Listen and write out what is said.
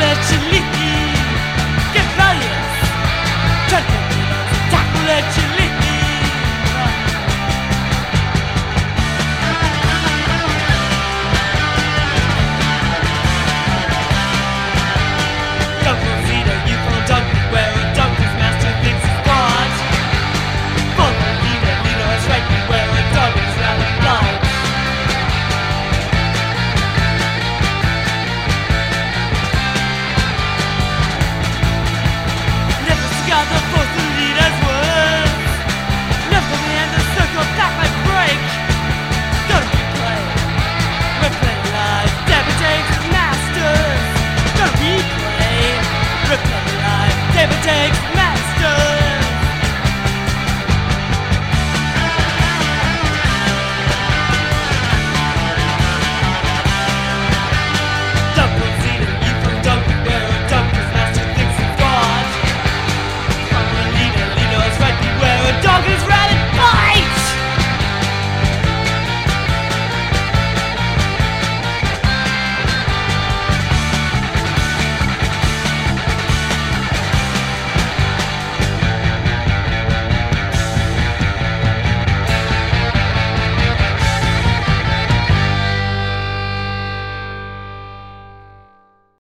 lecz liki